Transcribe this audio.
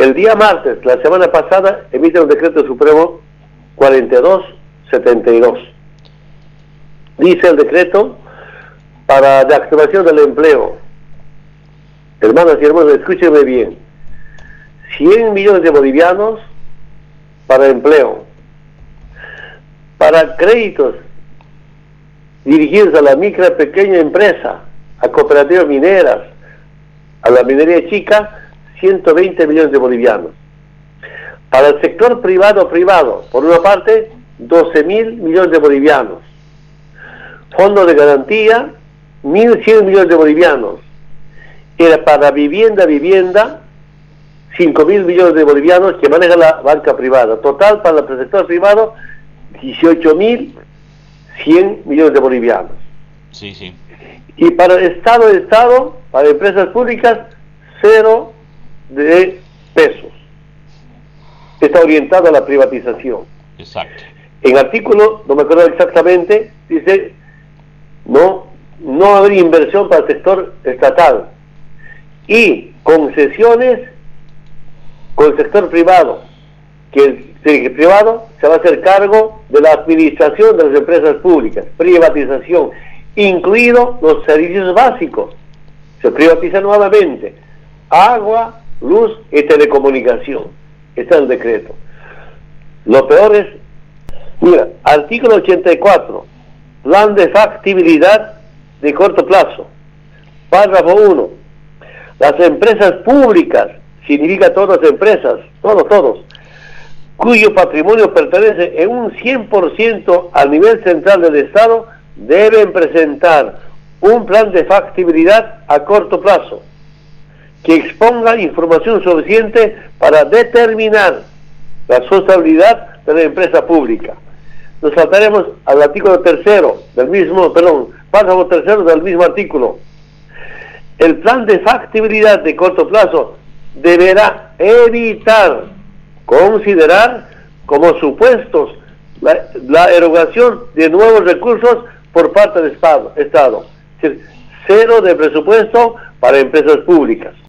El día martes, la semana pasada, emite un decreto supremo 4272. Dice el decreto para la activación del empleo. Hermanas y hermanos, escúchenme bien. 100 millones de bolivianos para empleo. Para créditos dirigidos a la micro pequeña empresa, a cooperativas mineras, a la minería chica, 120 millones de bolivianos. Para el sector privado privado, por una parte, 12 mil millones de bolivianos. Fondo de garantía, 1.100 millones de bolivianos. Era para vivienda, vivienda, 5 mil millones de bolivianos que maneja la banca privada. Total para el sector privado, 18 mil 100 millones de bolivianos. Sí, sí. Y para el Estado Estado, para empresas públicas, cero de pesos. Está orientado a la privatización. Exacto. En artículo, no me acuerdo exactamente, dice, no, no haber inversión para el sector estatal. Y concesiones con el sector privado, que el, privado se va a hacer cargo de la administración de las empresas públicas, privatización, incluido los servicios básicos. Se privatiza nuevamente agua, luz y telecomunicación. Está el decreto. Lo peor es, mira, artículo 84, plan de factibilidad de corto plazo. Párrafo 1. Las empresas públicas, significa todas las empresas, todos, todos, cuyo patrimonio pertenece en un 100% al nivel central del Estado, deben presentar un plan de factibilidad a corto plazo que exponga información suficiente para determinar la sostenibilidad de la empresa pública. Nos saltaremos al artículo tercero del mismo, perdón, párrafo tercero del mismo artículo. El plan de factibilidad de corto plazo deberá evitar considerar como supuestos la, erogación de nuevos recursos por parte del. Estado. Es decir, cero de presupuesto para empresas públicas.